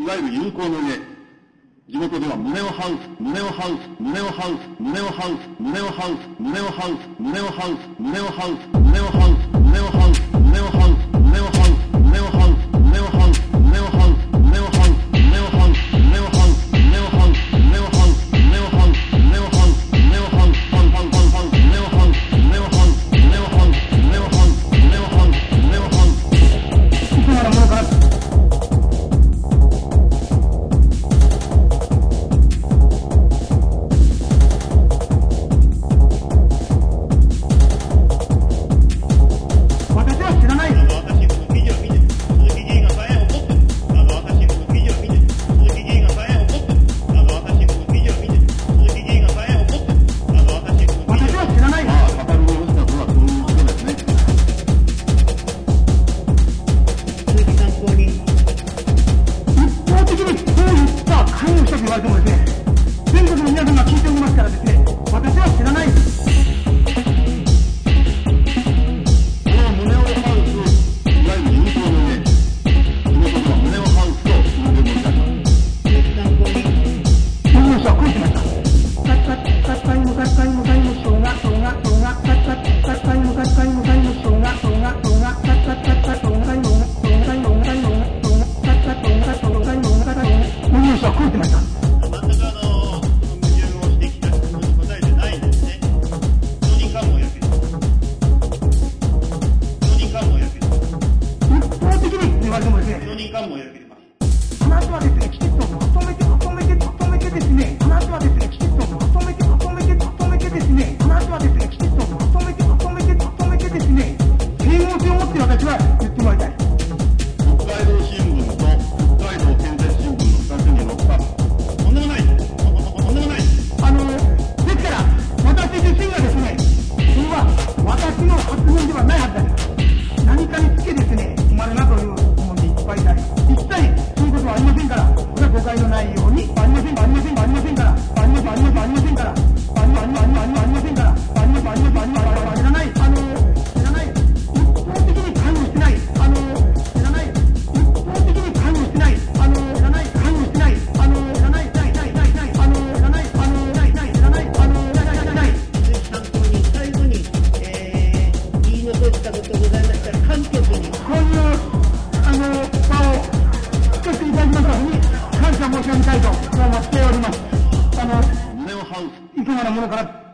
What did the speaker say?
いわゆる友好の家。地元では胸をハウス、胸をハウス、胸をハウス、胸をハウス、胸をハウス、胸をハウス、胸をハウス、胸をハウス、胸をハウス、胸をハウス、胸をってました。一をしてきた、人間もや。話はですね、きちっとまとめてみたいと思っております。あの、胸をハウス。いかがなものから